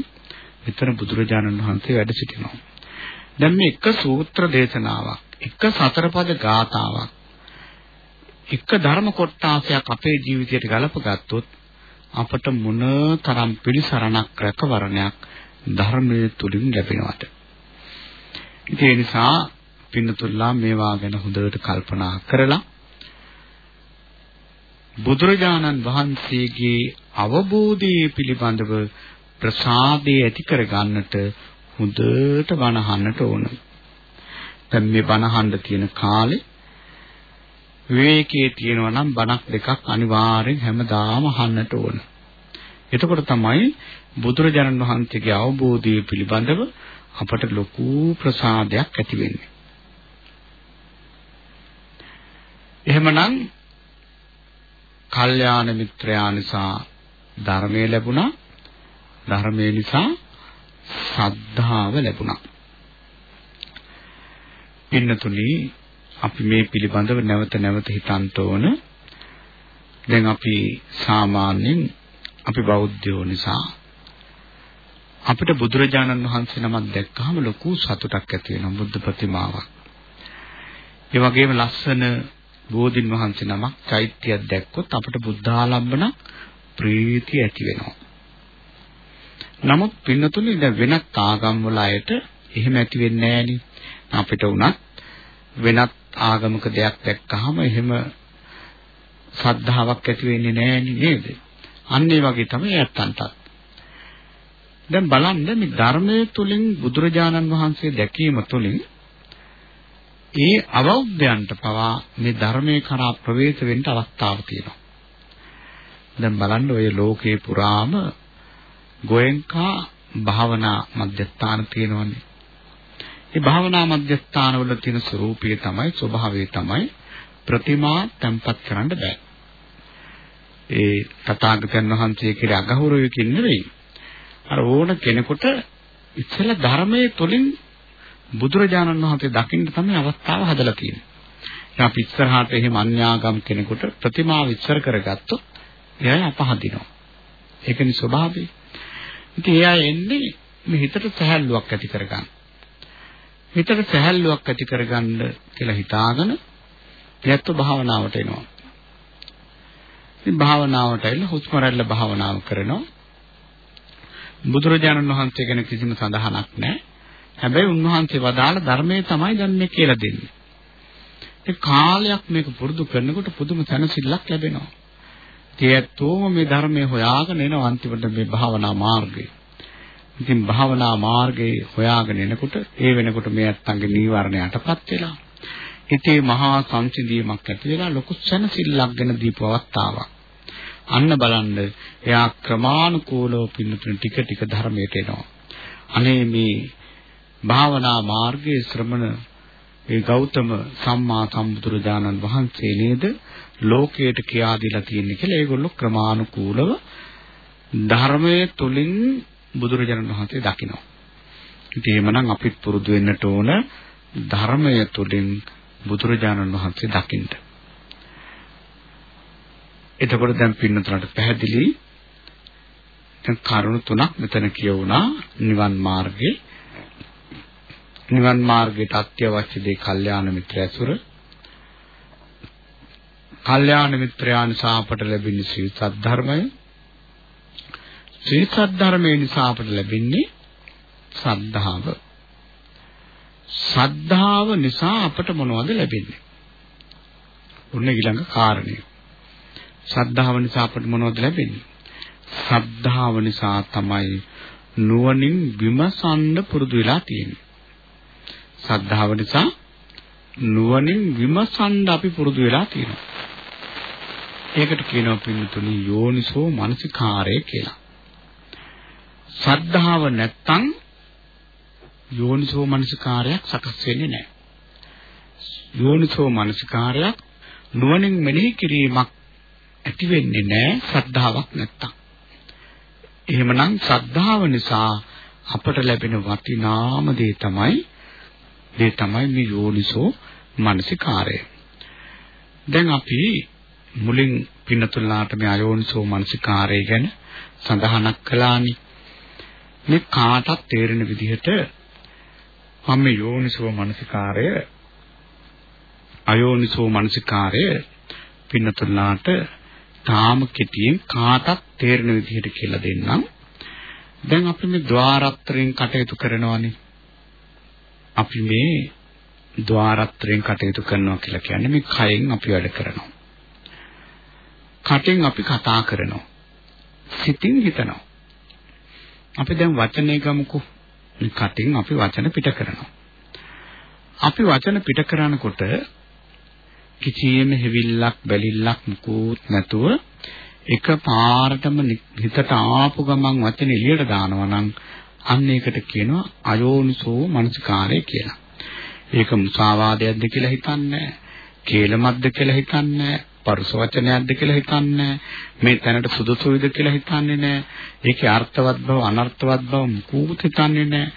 එතන බුදුරජාණන් වහන්සේ වැඩ සිටිනවා. දැන් මේ එක සූත්‍ර දේශනාවක්, එක සතරපද ගාථාවක්, එක ධර්ම කොටාසයක් අපේ ජීවිතයට ගලපගත්තොත් අපට මොන තරම් පිළිසරණක් රැකවරණයක් ධර්මයේ තුලින් ලැබෙනවද? ඒ නිසා පින්නතුල්ලා මේවා ගැන හොඳට කල්පනා කරලා බුදුරජාණන් වහන්සේගේ අවබෝධය පිළිබඳව ප්‍රසාදේ ඇති කර ගන්නට හොඳට බණහන්නට ඕන. දැන් මේ බණහන්න තියෙන කාලේ විවේකයේ තියෙනවා නම් බණක් දෙකක් අනිවාර්යෙන් හැමදාම අහන්නට ඕන. එතකොට තමයි බුදුරජාණන් වහන්සේගේ අවබෝධය පිළිබඳව අපට ලොකු ප්‍රසාදයක් ඇති වෙන්නේ. එහෙමනම් කල්යාණ මිත්‍රයා නිසා ධර්මය ලැබුණා ධර්මය නිසා ශ්‍රද්ධාව ලැබුණා. පින්නතුනි අපි මේ පිළිබඳව නැවත නැවත හිතන්න ඕන. දැන් අපි සාමාන්‍යයෙන් අපි බෞද්ධයෝ නිසා අපිට බුදුරජාණන් වහන්සේ නමක් දැක්කහම ලොකු සතුටක් ඇති වෙනවා බුද්ධ ප්‍රතිමාවක්. ඒ වගේම ලස්සන බෝධින් වහන්සේ නමක් චෛත්‍යයක් දැක්කොත් අපිට බුද්ධාලම්බන ප්‍රීතිය ඇති වෙනවා. නමුත් පින්නතුනි දැන් වෙනත් ආගම් වල අයට එහෙම ඇති වෙන්නේ නැහෙනි. අපිට උනත් වෙනත් ආගමක දෙයක් දැක්කහම එහෙම ශ්‍රද්ධාවක් ඇති වෙන්නේ නැහෙනි නේද? අන්න ඒ වගේ තමයි ඇත්තන්ටත්. දැන් බලන්න මේ ධර්මයේ තුලින් බුදුරජාණන් වහන්සේ දැකීම තුලින් ඒ අවෞද්‍යයන්ට පවා මේ ධර්මයේ කරා ප්‍රවේශ වෙන්න අවස්ථාවක් තියෙනවා. දැන් බලන්න ඔය ලෝකේ පුරාම ගෝයන්කා භාවනා මධ්‍යස්ථාන තියෙනවනේ. මේ භාවනා මධ්‍යස්ථානවල තියෙන ස්වરૂපය තමයි ස්වභාවය තමයි ප්‍රතිමා තැන්පත් කරන්න බෑ. ඒ තථාගතයන් වහන්සේ කියලා අගහුරුවකින් නෙවෙයි. අර ඕන කෙනෙකුට ඉස්සෙල්ලා ධර්මයේ තුලින් බුදුරජාණන් වහන්සේ දකින්න තමයි අවස්ථාව හදලා තියෙන්නේ. දැන් අපි ඉස්සරහට එහෙම අන්‍යාගම් කෙනෙකුට ප්‍රතිමාව ඉස්සර කරගත්තොත් එයා අපහදිනවා. ඒකනේ ස්වභාවය. ඉතින් එයා එන්නේ මේ හිතට සැහැල්ලුවක් ඇති කරගන්න. හිතට සැහැල්ලුවක් ඇති කරගන්න කියලා හිතාගෙන එයත් භාවනාවට එනවා. ඉතින් භාවනාවට ඇවිල්ලා හුස්ම රැල්ල භාවනාව කරනවා. බුදුරජාණන් වහන්සේ ගැන කිසිම සඳහනක් නැහැ. හැබැයි උන්වහන්සේ වදාළ ධර්මයේ තමයි දැන් මේ කියලා දෙන්නේ. ඒ කාලයක් මේක පුරුදු කරනකොට පුදුම සැනසෙල්ලක් ලැබෙනවා. ඒත්තෝම මේ ධර්මයේ හොයාගෙන එනවා අන්තිමට මේ භාවනා මාර්ගය. ඉතින් භාවනා මාර්ගයේ හොයාගෙන එනකොට ඒ වෙනකොට මේ අත්තන්ගේ නීවරණ යටපත් වෙලා හිතේ මහා සංසිඳීමක් ඇති වෙලා ලොකු සැනසෙල්ලක් ගැන දීපු අවස්ථාවක්. අන්න බලන්න එයා ක්‍රමානුකූලව පින්නතුන ටික ටික ධර්මයට එනවා. අනේ මේ භාවනා මාර්ගයේ ශ්‍රමණ ඒ ගෞතම සම්මා සම්බුදුරජාණන් වහන්සේ නේද ලෝකයට කියා දීලා තියෙන්නේ කියලා ඒගොල්ලෝ ක්‍රමානුකූලව ධර්මයේ තුලින් බුදුරජාණන් වහන්සේ දකිනවා. ඉතින් එහෙමනම් අපිත් පුරුදු වෙන්නට ඕන ධර්මයේ තුලින් බුදුරජාණන් වහන්සේ දකින්න. එතකොට දැන් පින්නතුලට පැහැදිලි දැන් කරුණු තුනක් මෙතන කියවුණා නිවන් මාර්ගේ නිවන් මාර්ගයට අත්‍යවශ්‍ය දේ කල්යාණ මිත්‍ර ඇසුර කල්යාණ මිත්‍රයාන් නිසා අපට ලැබෙන ශ්‍රී සද්ධර්මය ශ්‍රී සද්ධර්මය නිසා අපට ලැබෙන්නේ සද්ධාව. සද්ධාව නිසා අපට මොනවද ලැබෙන්නේ? ඔන්න ඊළඟ කාරණය. සද්ධාව නිසා අපට මොනවද ලැබෙන්නේ? සද්ධාව නිසා තමයි නුවණින් විමසන්න පුරුදු වෙලා තියෙන්නේ. සද්ධාව නිසා නුවණින් විමසන්න අපි පුරුදු වෙලා තියෙනවා. ඒකට කියනවා පින්තුනි යෝනිසෝ මනසිකාරය කියලා. සද්ධාව නැත්තම් යෝනිසෝ මනසිකාරයක් සකස් වෙන්නේ නැහැ. යෝනිසෝ මනසිකාරයක් නුවණින් මෙනෙහි කිරීමක් ඇති වෙන්නේ නැහැ ශ්‍රද්ධාවක් නැත්තම්. එහෙමනම් ශ්‍රද්ධාව නිසා අපට ලැබෙන වටිනාම දේ තමයි ඒ තමයි මේ යෝනිසෝ මනසිකාරය. දැන් අපි මුලින් පින්නතුල්ලාට මේ අයෝනිසෝ මනසිකාරය ගැන සඳහනක් කළානි. මේ කාටත් තේරෙන විදිහට මම යෝනිසෝ මනසිකාරය අයෝනිසෝ මනසිකාරය පින්නතුලාට තාම කෙටියෙන් කාටත් තේරෙන විදිහට කියලා දෙන්නම්. දැන් අපි මේ ద్వාරත්‍රයෙන් කටයුතු කරනවානේ. අපි මේ ద్వාරත්‍රයෙන් කටයුතු කරනවා කියලා කියන්නේ මේ කයෙන් අපි වැඩ කරනවා. කටෙන් අපි කතා කරනවා. සිතින් හිතනවා. අපි දැන් වචනේ ගමුකෝ. කටින් අපි වචන පිට කරනවා. අපි වචන පිට කරනකොට කිසියම් හැවිල්ලක් බැලිල්ලක් මුකුත් නැතුව එක පාරටම හිතට ආපු ගමන් වචන එළියට දානවා නම් අන්න ඒකට කියනවා අයෝනිසෝ මනසිකාරය කියලා. ඒක මුසාවාදයක්ද කියලා හිතන්නේ කේලමක්ද කියලා හිතන්නේ පරුස වචනයක්ද කියලා හිතන්නේ මේ තැනට සුදුසුයිද කියලා හිතන්නේ නැහැ. ඒකේ අර්ථවත් බව අනර්ථවත් බව මුකුත් හිතන්නේ නැහැ.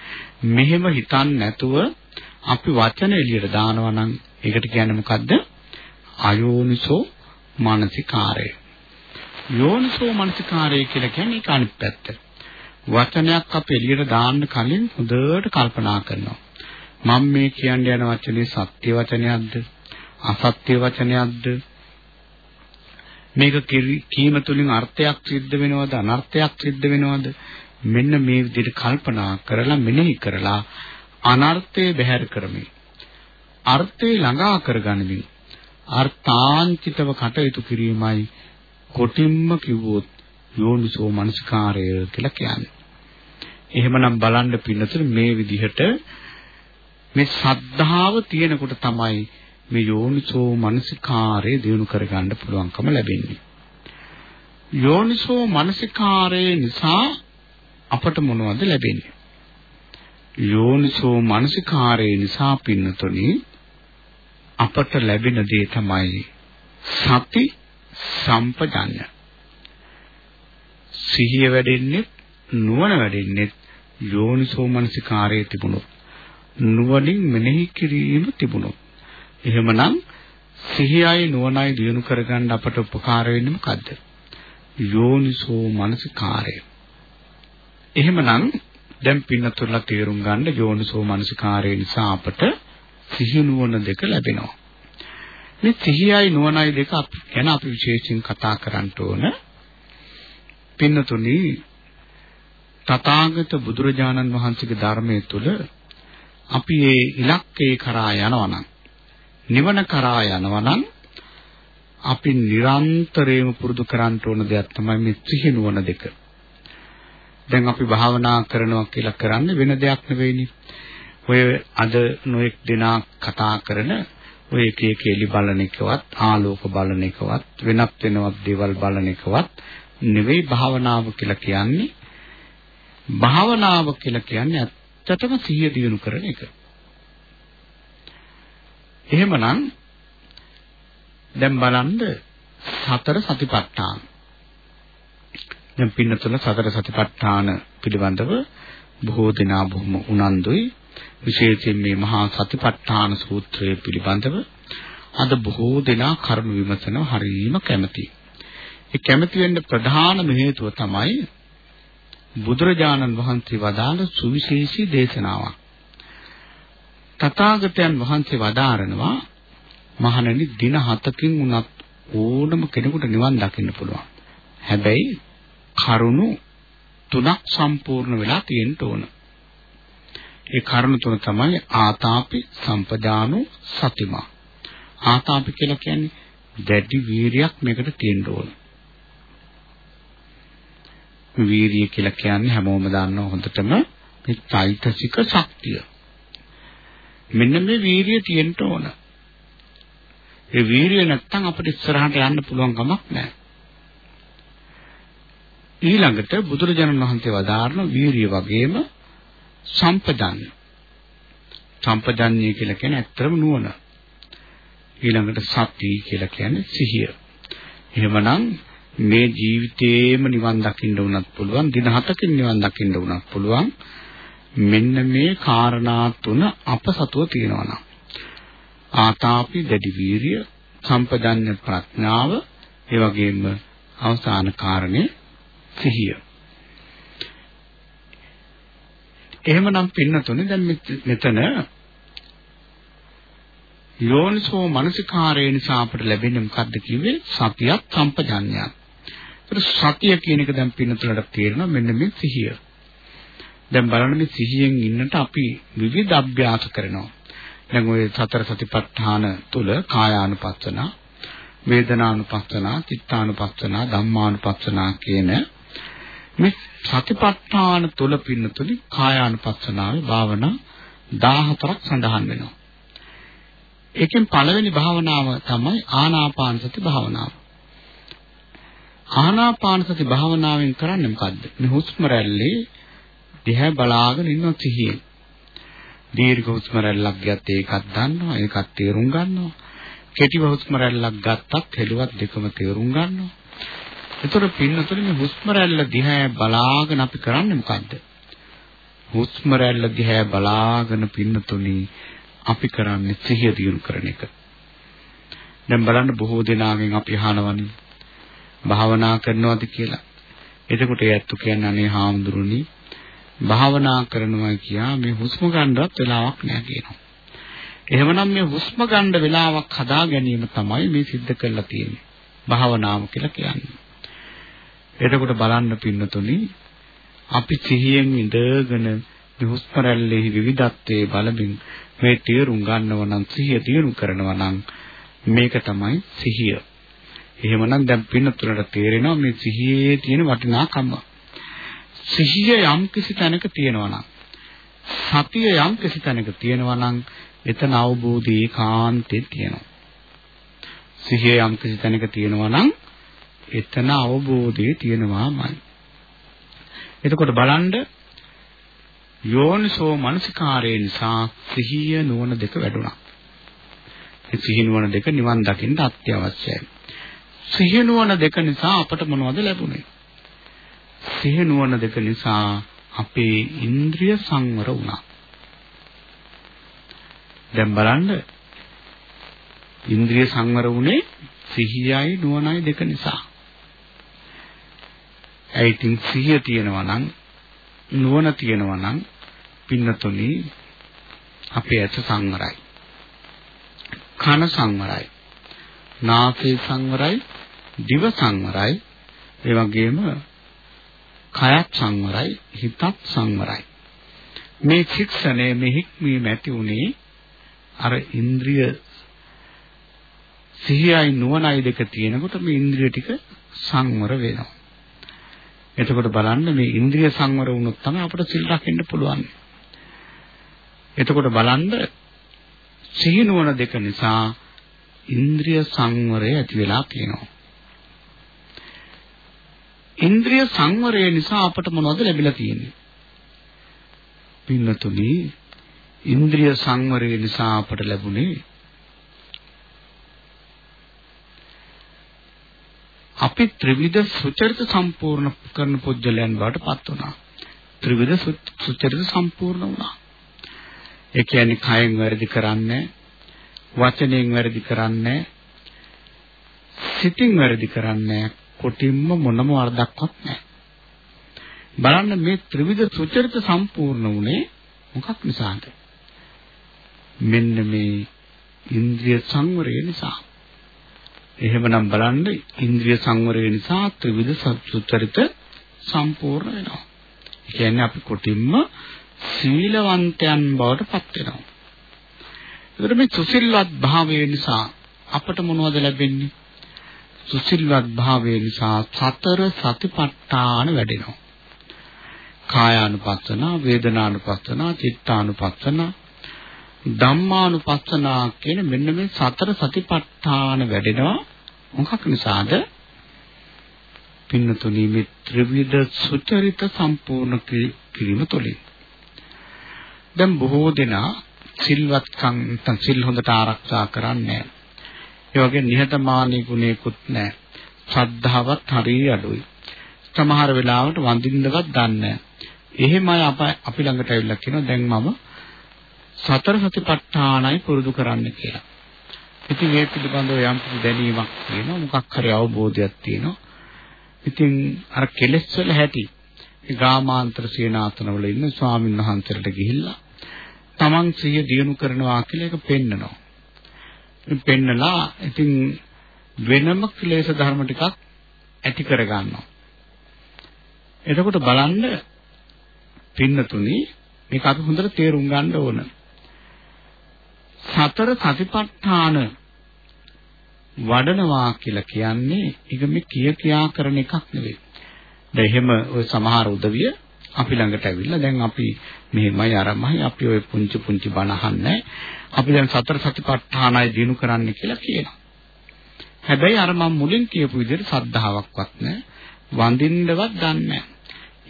මෙහෙම හිතන්නේ නැතුව අපි වචන එළියට දානවා නම් ඒකට කියන්නේ මොකද්ද? අයෝනිසෝ මානසිකාරය. යෝනිසෝ මානසිකාරය කියලා කියන්නේ ඒක අනිත් පැත්ත. වචනයක් අපි එළියට දාන්න කලින් හොඳට කල්පනා කරනවා. මම මේ කියන්න යන වචනේ සත්‍ය වචනයක්ද? අසත්‍ය වචනයක්ද? මේක කීම තුලින් අර්ථයක් සිද්ධ වෙනවද අනර්ථයක් සිද්ධ වෙනවද මෙන්න මේ විදිහට කල්පනා කරලා මෙනෙහි කරලා අනර්ථය බැහැර කරමින් අර්ථය ළඟා කරගනිමින් අර්ථාන්විතව කටයුතු කිරීමයි කොටින්ම කිව්වොත් යෝනිසෝ මනසිකාරය කියලා කියන්නේ. එහෙමනම් බලන්න පින්නතුනේ මේ විදිහට මේ සද්ධාව තියෙනකොට තමයි මේ යෝනිසෝ මනසිකාරය දිනු කරගන්න පුළුවන්කම ලැබෙන්නේ. යෝනිසෝ මනසිකාරය නිසා අපට මොනවද ලැබෙන්නේ? යෝනිසෝ මනසිකාරය නිසා පින්නතුනි අපට ලැබෙන දේ තමයි සති සම්පජඤ්ඤ. සිහිය වැඩෙන්නේ නුවණ වැඩෙන්නේ යෝනිසෝ මනසිකාරයේ තිබුණොත් නුවණින් මෙනෙහි කිරීම තිබුණොත් එහෙමනම් සිහියයි නුවණයි දිනු කරගන්න අපට උපකාර වෙන්නේ මොකද්ද? යෝනිසෝ මනසිකාරය. එහෙමනම් දැන් පින්නතුල්ලා තේරුම් ගන්න යෝනිසෝ මනසිකාරය නිසා අපට සිහි නුවණ දෙක ලැබෙනවා. මේ සිහියයි නුවණයි දෙක ගැන අපි විශේෂයෙන් කතා කරන්න ඕන. පින්නතුනි තථාගත බුදුරජාණන් වහන්සේගේ ධර්මයේ තුල අපි මේ ඉලක්කේ කරා යනවා නම් නිවන කරා යනවා නම් අපි නිරන්තරයෙන්ම පුරුදු කරන්න ඕන දෙයක් තමයි මේ සිහි නුවණ දෙක. දැන් අපි භාවනා කරනවා කියලා කරන්නේ වෙන දෙයක් නෙවෙයිනේ. ඔය අද නොඑක් දෙනා කතා කරන ඔය එක එක එලි බලන එකවත් ආලෝක බලන එකවත් වෙනත් වෙනවත් දේවල් බලන එකවත් නෙවෙයි භාවනාව කියලා කියන්නේ. භාවනාව කියලා කියන්නේ ඇත්තටම සිහිය දියුණු කරන එක. එහෙමනම් දැන් බලන්න සතර සතිපට්ඨාන. දැන් පින්නතුල සතර සතිපට්ඨාන පිළිබඳව බොහෝ දෙනා බොහොම උනන්දුයි. විශේෂයෙන් මේ මහා සතිපට්ඨාන සූත්‍රය පිළිබඳව අද බොහෝ දෙනා කරුණු විමසනව හරීම කැමතියි. ඒ කැමති වෙන්න ප්‍රධානම හේතුව තමයි බුදුරජාණන් වහන්සේ වදාළ සුවිශේෂී දේශනාවක්. තථාගතයන් වහන්සේ වදාරනවා මහණනි දින 7කින් උනත් ඕනම කෙනෙකුට නිවන් දකින්න පුළුවන්. හැබැයි කරුණු තුනක් සම්පූර්ණ වෙලා තියෙන්න ඕන. ඒ කරුණු තුන තමයි ආතාපි සම්පදානෝ සතිමා. ආතාපි කියලා කියන්නේ දැඩි වීරියක් මේකට තියෙන්න ඕන. වීරිය කියලා කියන්නේ හැමෝම දන්නව හොඳටම මේ චෛතසික ශක්තිය. මෙන්න මේ වීරිය තියෙන්න ඕන. ඒ වීරිය නැත්තම් අපිට ඉස්සරහට යන්න පුළුවන් කමක් නැහැ. ඊළඟට බුදුරජාණන් වහන්සේ වදාारण වීරිය වගේම සම්පදන්න. සම්පදන්නේ කියලා කියන්නේ ඇත්තම නුවණ. ඊළඟට සති කියලා කියන්නේ සිහිය. එහෙමනම් මේ ජීවිතේම නිවන් දකින්න උනත් පුළුවන් දින හතකින් නිවන් දකින්න උනත් පුළුවන් මෙන්න මේ කාරණා තුන අප සතුව තියෙනවා නම් ආතාපි දැඩි වීරිය සම්පදන්න ප්‍රඥාව ඒ වගේම අවසාන කාරණේ සිහිය එහෙමනම් පින්නතුනේ දැන් මෙතන යෝනිසෝ මනසිකාරය නිසා අපට ලැබෙන්නේ මොකද්ද කිව්වේ සතියක් සම්පජඤ්ඤයක්. ඒක සතිය කියන එක දැන් පින්නතුලට තේරෙනවා මෙන්න මේ සිහිය. දැන් බලන්න මේ සිහියෙන් ඉන්නට අපි විවිධ අභ්‍යාස කරනවා. දැන් ওই සතර සතිපට්ඨාන තුල කායානුපස්සන, වේදනානුපස්සනා, චිත්තානුපස්සනා, ධම්මානුපස්සනා කියන මේ සතිපට්ඨාන තුල පින්නතුනි කායානුපස්සනාවේ භාවනා 14ක් සඳහන් වෙනවා. ඒකෙන් පළවෙනි භාවනාව තමයි ආනාපාන සති භාවනාව. ආනාපාන සති භාවනාවෙන් කරන්නේ මොකද්ද? මේ හුස්ම රැල්ලේ දිහා බලාගෙන ඉන්න සිහියෙන්. දීර්ඝ හුස්ම රැල්ලක් ගියත් ඒකත් දන්නවා, ඒකත් තේරුම් ගන්නවා. කෙටි හුස්ම රැල්ලක් ගත්තත් හෙළුවත් දෙකම තේරුම් ගන්නවා. ඒතර පින්නතුනේ මේ හුස්ම රැල්ල දිහා බලාගෙන අපි කරන්නේ මොකද්ද? හුස්ම රැල්ල දිහා බලාගෙන පින්නතුනි අපි කරන්නේ සිහිය දියුණු කරන එක. දැන් බලන්න බොහෝ දෙනාගෙන් අපි අහනවනේ භාවනා කරනවාද කියලා. එතකොට ඒ ඇත්තු කියන්නේ අනේ හාමුදුරනි භාවනා කරනවා කියා මේ හුස්ම ගන්නවත් වෙලාවක් නෑ කියනවා. එහෙමනම් මේ හුස්ම ගන්න වෙලාවක් හදා ගැනීම තමයි මේ සිද්ධ කරලා තියෙන්නේ. භාවනාව කියලා කියන්නේ. එතකොට බලන්න පින්නතුනි අපි සිහියෙන් ඉඳගෙන මේ හුස්ම රැල්ලේ විවිධත්වයේ බලමින් මේ තීරුම් ගන්නව නම් සිහිය දිනු කරනවා නම් මේක තමයි සිහිය. එහෙමනම් දැන් පින්නතුලට තේරෙනවා මේ සිහියේ තියෙන වටිනාකම. සිහිය යම් කිසි තැනක තියෙනවා නම් සතිය යම් කිසි තැනක තියෙනවා නම් එතන අවබෝධී කාන්තේ තියෙනවා. සිහිය යම් කිසි තැනක තියෙනවා නම් එතන අවබෝධයේ තියෙනවාමයි. එතකොට බලන්න යෝනිසෝ මනසිකාරය නිසා සිහිය නුවණ දෙක වැඩුණා. මේ සිහිය නුවණ දෙක නිවන් දකින්න අත්‍යවශ්‍යයි. සිහිය නුවණ දෙක නිසා අපට මොනවද ලැබුණේ? සිහිය නුවණ දෙක නිසා අපේ ඉන්ද්‍රිය සංවර වුණා. දැන් බලන්න ඉන්ද්‍රිය සංවර වුණේ සිහියයි නුවණයි දෙක නිසා. ඒ ඉතින් සිහිය තියෙනවා නම් නුවණ තියෙනවා නම් පින්නතුනි අපේ ඇස සංවරයි. කන සංවරයි. නාසය සංවරයි. දිව සංවරයි. ඒ වගේම කයත් සංවරයි. හිතත් සංවරයි. මේ ශික්ෂණය මේ හික්මීම ඇති උනේ අර ඉන්ද්‍රිය සිහියයි නුවණයි දෙක තියෙනකොට මේ ඉන්ද්‍රිය ටික සංවර වෙනවා. එතකොට බලන්න මේ ඉන්ද්‍රිය සංවර වුණොත් තමයි අපිට සිල් රකින්න පුළුවන්. එතකොට බලන්න සිහි නුවණ දෙක නිසා ඉන්ද්‍රිය සංවරය ඇති වෙලා තියෙනවා. ඉන්ද්‍රිය සංවරය නිසා අපට මොනවද ලැබිලා තියෙන්නේ? පින්නතුනි ඉන්ද්‍රිය සංවරය නිසා අපට ලැබුණේ අපි ත්‍රිවිධ සුචරිත සම්පූර්ණ කරන පුජ්‍යලයන් බවට පත් වුණා. ත්‍රිවිධ සුචරිත සම්පූර්ණ වුණා. ඒ කියන්නේ කයෙන් වැරදි කරන්නේ වචනයෙන් වැරදි කරන්නේ සිතින් වැරදි කරන්නේ කොටින්ම මොනම වරදක්වත් නැහැ. බලන්න මේ ත්‍රිවිධ සුචරිත සම්පූර්ණ වුණේ මොකක් නිසාද? මෙන්න මේ ඉන්ද්‍රිය සංවරය නිසා. එහෙමනම් බලන්න ඉන්ද්‍රිය සංවරය නිසා ත්‍රිවිධ සුචරිත සම්පූර්ණ වෙනවා. ඒ කියන්නේ අපි කොටින්ම සීලවන්තයන් බවට පත් වෙනවා. ඒකට මේ සුසිල්වත් භාවය නිසා අපට මොනවද ලැබෙන්නේ? සුසිල්වත් භාවය නිසා සතර සතිපට්ඨාන වැඩෙනවා. කායානුපස්සන, වේදනානුපස්සන, චිත්තානුපස්සන, ධම්මානුපස්සනා කියන මෙන්න මේ සතර සතිපට්ඨාන වැඩෙනවා. මොකක් නිසාද? පින්නතුනි මේ ත්‍රිවිධ සුචරිත සම්පූර්ණ කිරීම තුළින්. දැන් බොහෝ දෙනා සිල්වත්කම් නැත්නම් සිල් හොඳට ආරක්ෂා කරන්නේ ඒ වගේ නිහතමානී ගුණයකුත් නැහැ ශ්‍රද්ධාවත් හරිය අඩුයි සමහර වෙලාවට වඳින්නවත් දන්නේ එහෙම අය අපි ළඟට ඇවිල්ලා කියනවා දැන් මම සතර සතිපට්ඨානයි පුරුදු කරන්න කියලා. ඉතින් මේ පිළිබඳව යම් කිසි දැනීමක් තියෙනවා මොකක් හරි අවබෝධයක් තියෙනවා. ඉතින් අර කෙලෙස් වල හැටි ගාමාන්තර සේනාසනවල ඉන්න ස්වාමීන් වහන්සේලට ගිහිල්ලා තමන් සිය දියුණු කරනවා කියලා ඒක පෙන්නනවා. පෙන්නලා ඉතින් වෙනම ක්ලේශ ධර්ම ටිකක් ඇති කරගන්නවා. එතකොට බලන්න පින්නතුනි මේක අපි හොඳට තේරුම් ගන්න ඕන. සතර සතිපට්ඨාන වඩනවා කියලා කියන්නේ ඒක මේ කිය කියා කරන එකක් නෙවෙයි. දැන් එහෙම ওই සමහර උදවිය අපි ළඟට ඇවිල්ලා දැන් අපි මෙහෙමයි අරමයි අපි ওই පුංචි පුංචි බණ අහන්නේ. අපි දැන් සතර සතිපට්ඨානයි දිනු කරන්න කියලා කියනවා. හැබැයි අර මම මුලින් කියපු විදිහට සද්ධාාවක්වත් නැහැ. වඳින්නවත් දන්නේ නැහැ.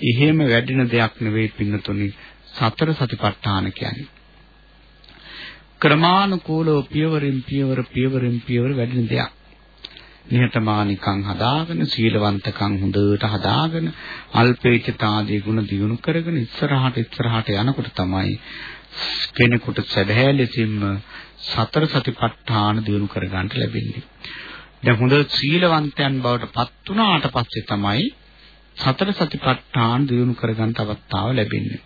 එහෙම වැඩින දෙයක් නෙවෙයි පින්නතුනි සතර සතිපට්ඨාන කියන්නේ. ක්‍රමානුකූලව පියවරින් පියවර පියවරින් පියවර වැඩින දෙයක්. නිහතමානිකම් හදාගෙන සීලවන්තකම් හොඳට හදාගෙන අල්පේචතාදී ගුණ දියුණු කරගෙන ඉස්සරහට ඉස්සරහට යනකොට තමයි කෙනෙකුට සැබෑ ලෙසින්ම සතර සතිපට්ඨාන දියුණු කරගන්න ලැබෙන්නේ. දැන් හොඳ සීලවන්තයන් බවට පත් වුණාට පස්සේ තමයි සතර සතිපට්ඨාන දියුණු කරගන්න අවස්ථාව ලැබෙන්නේ.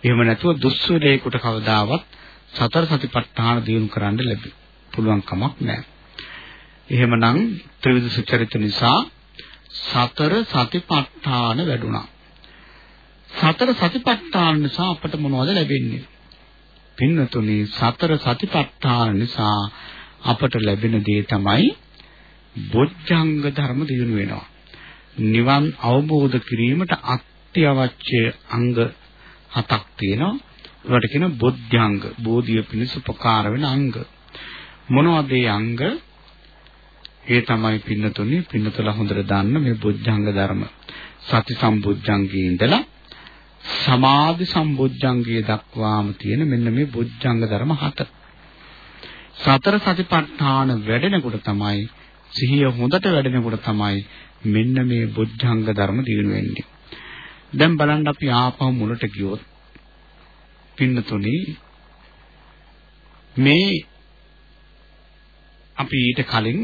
එහෙම නැතුව දුස්සුලේකට කවදාවත් සතර සතිපට්ඨාන දියුණු කරන්න ලැබෙ පුළුවන් කමක් නැහැ. එහෙමනම් ත්‍රිවිධ සුචරිත නිසා සතර සතිපට්ඨාන වැඩුණා. සතර සතිපට්ඨාන නිසා අපට මොනවද ලැබෙන්නේ? පින්නතුනි සතර සතිපට්ඨාන නිසා අපට ලැබෙන දේ තමයි බොජ්ජංග ධර්ම දිනු වෙනවා. නිවන් අවබෝධ කිරීමට අත්‍යවශ්‍ය අංග හතක් තියෙනවා. ඒවට කියන බොද්ධංග. බෝධිය පිණිස උපකාර වෙන අංග. මොනවද ඒ අංග? ඒ තමයි පින්නතුනි පින්නතල හොඳට දන්න මේ බොද්ධංග ධර්ම. සති සම්බුද්ධංගයේ ඉඳලා සමාධි සම්බුද්ධංගයේ දක්වාම තියෙන මෙන්න මේ බොද්ධංග ධර්ම හත. සතර සතිපට්ඨාන වැඩෙනකොට තමයි සිහිය හොඳට වැඩෙනකොට තමයි මෙන්න මේ බොද්ධංග ධර්ම දිනු වෙන්නේ. දැන් බලන්න අපි ආපහු මුලට ගියොත් පින්නතුනි මේ අපි ඊට කලින්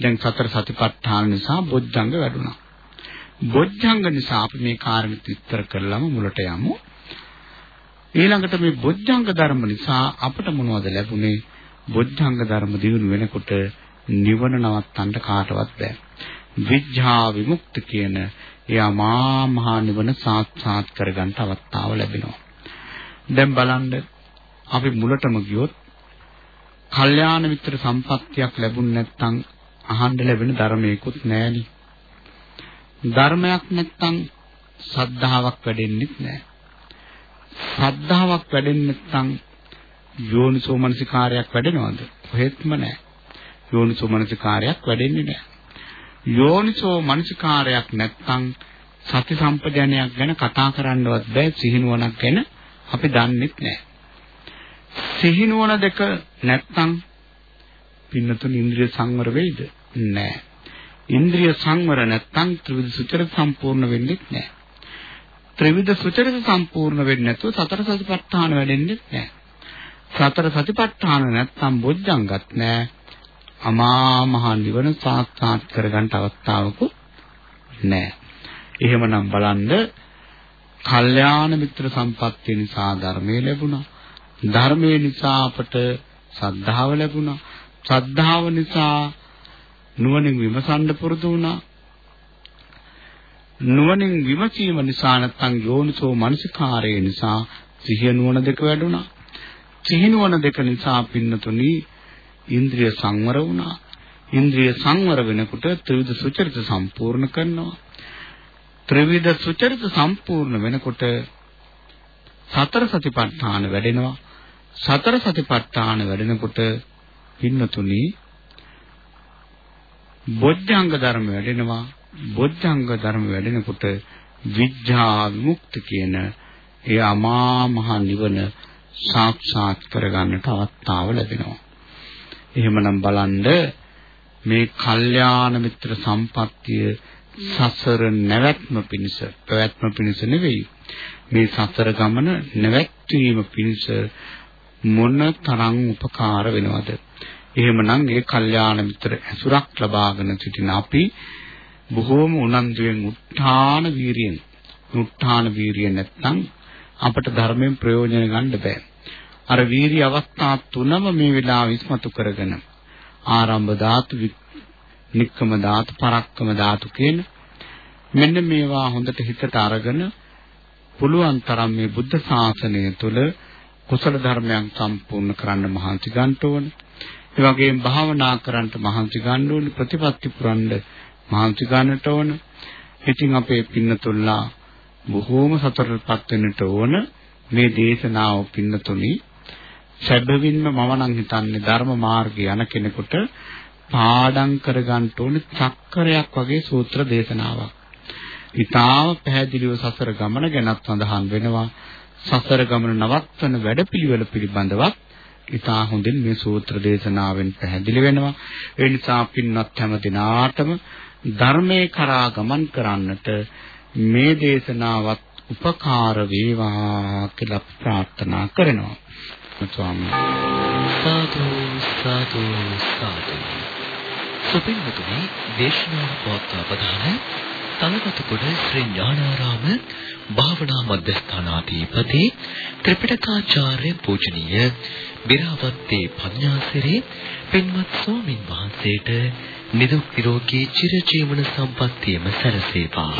දැන් සතර සතිපට්ඨාන නිසා බොද්ධංග වැඩුණා. බොද්ධංග නිසා අපි මේ කාරණේ විස්තර කළාම මුලට යමු. ඊළඟට මේ බොද්ධංග ධර්ම නිසා අපට මොනවද ලැබුණේ? බොද්ධංග ධර්ම දිනු වෙනකොට නිවන නවත්තන්න කාටවත් බෑ. විඥා විමුක්ත කියන එයා මා මහා නිවන සාක්ෂාත් කරගන්න අවස්ථාව ලැබෙනවා. දැන් බලන්න අපි මුලටම ගියොත් කල්යාණ මිත්‍ර සම්පත්තියක් ලැබුණ නැත්නම් අහන්න ලැබෙන ධර්මයකුත් නැහෙනි. ධර්මයක් නැත්නම් සද්ධාාවක් වැඩෙන්නෙත් නැහැ. සද්ධාාවක් වැඩෙන්නේ නැත්නම් යෝනිසෝ මනසිකාරයක් වැඩෙනවද? කොහෙත්ම නැහැ. යෝනිසෝ මනසිකාරයක් වැඩෙන්නේ නැහැ. යෝනිසෝ මනසිකාරයක් නැත්නම් සති සම්පජනයක් ගැන කතා කරන්නවත් බෑ සිහිනුවණක් ගැන අපි දන්නෙත් නැහැ. සිහිනුවණ දෙක නැත්නම් පින්නතුන් ඉන්ද්‍රිය සංවර වෙයිද? නැහැ. ඉන්ද්‍රිය සංවර නැත්නම් ත්‍රිවිධ සුචරිත සම්පූර්ණ වෙන්නේ නැහැ. ත්‍රිවිධ සුචරිත සම්පූර්ණ වෙන්නේ නැතුව සතර සතිපට්ඨාන වැඩෙන්නේ නැහැ. සතර සතිපට්ඨාන නැත්නම් බොජ්ජංගත් නැහැ. අමා මහ නිවන සාක්ෂාත් කරගන්න අවස්ථාවකුත් නැහැ. එහෙමනම් බලන්න කල්යාණ මිත්‍ර සම්පත්තිය නිසා ධර්මයේ ලැබුණා. ධර්මයේ නිසා අපට සද්ධාව ලැබුණා. සද්ධාව නිසා නුවණින් විමසන්න පුරුදු වුණා. නුවණින් විමසීම නිසා නැත්නම් යෝනිසෝ මනසිකාරය නිසා සිහිය නුවණ දෙක වැඩුණා. සිහි නුවණ දෙක නිසා පින්නතුනි ඉන්ද්‍රිය සංවර වුණා. ඉන්ද්‍රිය සංවර වෙනකොට ත්‍රිවිධ සුචරිත සම්පූර්ණ කරනවා. ත්‍රිවිධ සුචරිත සම්පූර්ණ වෙනකොට සතර සතිපට්ඨාන වැඩෙනවා. සතර සතිපට්ඨාන වැඩෙනකොට පින්නතුනි බොද්ධංග ධර්ම වැඩෙනවා. බොද්ධංග ධර්ම වැඩෙනකොට විඥා විමුක්ත කියන ඒ අමා මහ නිවන සාක්ෂාත් කරගන්නට අවස්ථාව ලැබෙනවා. එහෙමනම් බලන්න මේ කල්යාණ මිත්‍ර සම්පත්තිය සසර නැවැත්ම පිණිස පැවැත්ම පිණිස නෙවෙයි මේ සසර ගමන නැවැත්වීම පිණිස මොන තරම් උපකාර වෙනවද එහෙමනම් ඒ කල්යාණ මිත්‍ර ඇසුරක් ලබාගෙන සිටින අපි බොහෝම උනන්දුවෙන් උත්හාන වීරියෙන් උත්හාන වීරිය නැත්නම් අපට ධර්මයෙන් ප්‍රයෝජන ගන්න බෑ අර වීර්ය අවස්ථා තුනම මේ වෙලාව ඉස්මතු කරගෙන ආරම්භ ධාතු, නික්කම ධාතු, පරක්කම ධාතු කියන මෙන්න මේවා හොඳට හිතට අරගෙන පුළුවන් තරම් මේ බුද්ධ ශාසනය තුළ කුසල ධර්මයන් සම්පූර්ණ කරන්න මහන්සි ගන්න ඕන. ඒ වගේම භාවනා කරන්නට මහන්සි ගන්න ඕනේ ප්‍රතිපත්ති පුරන්න මහන්සි ගන්නට ඕන. ඉතින් අපේ පින්නතුල්ලා බොහෝම සතරටපත් වෙන්නට ඕන මේ දේශනාව පින්නතුනි සැබවින්ම මම නම් හිතන්නේ ධර්ම මාර්ගය යන කෙනෙකුට පාඩම් කරගන්න ඕන චක්‍රයක් වගේ සූත්‍ර දේශනාවක්. ඊටාව පැහැදිලිව සසර ගමන ගැනත් සඳහන් වෙනවා. සසර ගමන නවත්වන වැඩපිළිවෙල පිළිබඳවත් ඉතා හොඳින් මේ සූත්‍ර දේශනාවෙන් පැහැදිලි වෙනවා. ඒ නිසා පින්වත් හැම දිනාටම ධර්මයේ කරා ගමන් කරන්නට මේ දේශනාවත් උපකාර වේවා කියලා ප්‍රාර්ථනා කරනවා. ස්වාමී සාදු සාදු සාදු සුපින්වතුනි දේශනාව පවත්වා ප්‍රදාන තලවතුගොඩ ශ්‍රී ඥානාරාම භාවනා මධ්‍යස්ථානාධිපති ත්‍රිපිටකාචාර්ය පූජනීය බිරාවත්තේ පඤ්ඤාසිරි පින්වත් ස්වාමින් වහන්සේට නිදුක් නිරෝගී චිරජීවන සම්පන්නියම සැලසේවා